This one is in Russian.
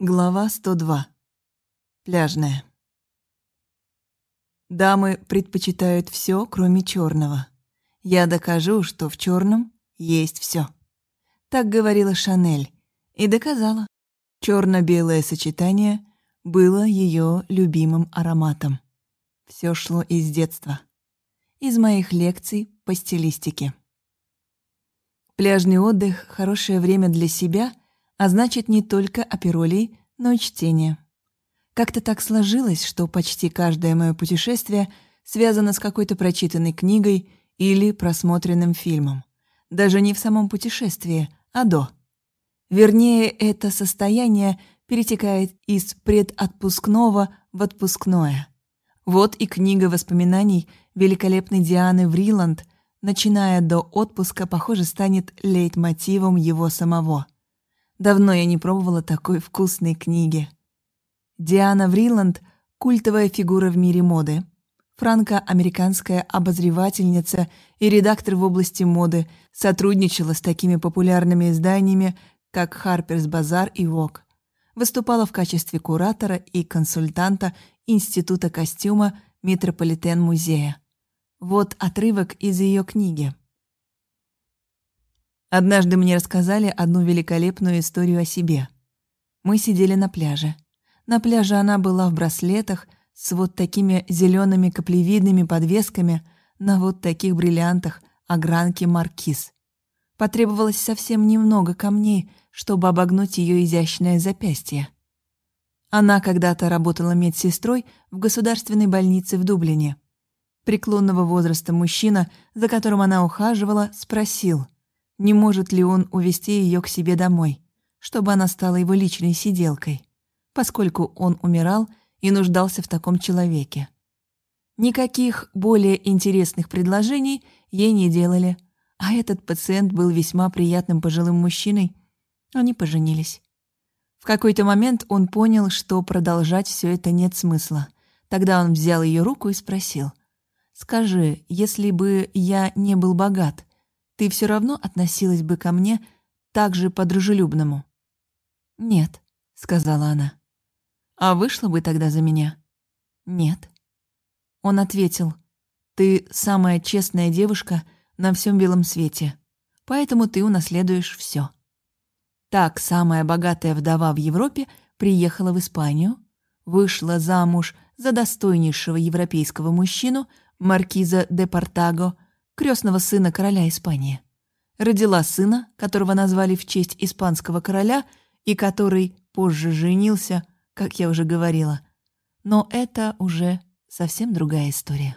Глава 102. Пляжная. Дамы предпочитают все, кроме черного. Я докажу, что в черном есть все. Так говорила Шанель и доказала. Черно-белое сочетание было ее любимым ароматом. Все шло из детства. Из моих лекций по стилистике. Пляжный отдых — хорошее время для себя — а значит не только оперолей, но и чтение. Как-то так сложилось, что почти каждое мое путешествие связано с какой-то прочитанной книгой или просмотренным фильмом. Даже не в самом путешествии, а до. Вернее, это состояние перетекает из предотпускного в отпускное. Вот и книга воспоминаний великолепной Дианы Вриланд, начиная до отпуска, похоже, станет лейтмотивом его самого. Давно я не пробовала такой вкусной книги. Диана Вриланд — культовая фигура в мире моды. Франко-американская обозревательница и редактор в области моды сотрудничала с такими популярными изданиями, как Harper's Bazaar и Vogue. Выступала в качестве куратора и консультанта Института костюма Метрополитен-музея. Вот отрывок из ее книги. Однажды мне рассказали одну великолепную историю о себе. Мы сидели на пляже. На пляже она была в браслетах с вот такими зелеными каплевидными подвесками на вот таких бриллиантах огранки маркиз. Потребовалось совсем немного камней, чтобы обогнуть ее изящное запястье. Она когда-то работала медсестрой в государственной больнице в Дублине. Преклонного возраста мужчина, за которым она ухаживала, спросил — не может ли он увести ее к себе домой, чтобы она стала его личной сиделкой, поскольку он умирал и нуждался в таком человеке. Никаких более интересных предложений ей не делали, а этот пациент был весьма приятным пожилым мужчиной. Они поженились. В какой-то момент он понял, что продолжать все это нет смысла. Тогда он взял ее руку и спросил, «Скажи, если бы я не был богат, ты все равно относилась бы ко мне так же по-дружелюбному?» «Нет», — сказала она. «А вышла бы тогда за меня?» «Нет». Он ответил, «Ты самая честная девушка на всем белом свете, поэтому ты унаследуешь все. Так самая богатая вдова в Европе приехала в Испанию, вышла замуж за достойнейшего европейского мужчину, маркиза де Портаго, крестного сына короля Испании. Родила сына, которого назвали в честь испанского короля и который позже женился, как я уже говорила. Но это уже совсем другая история.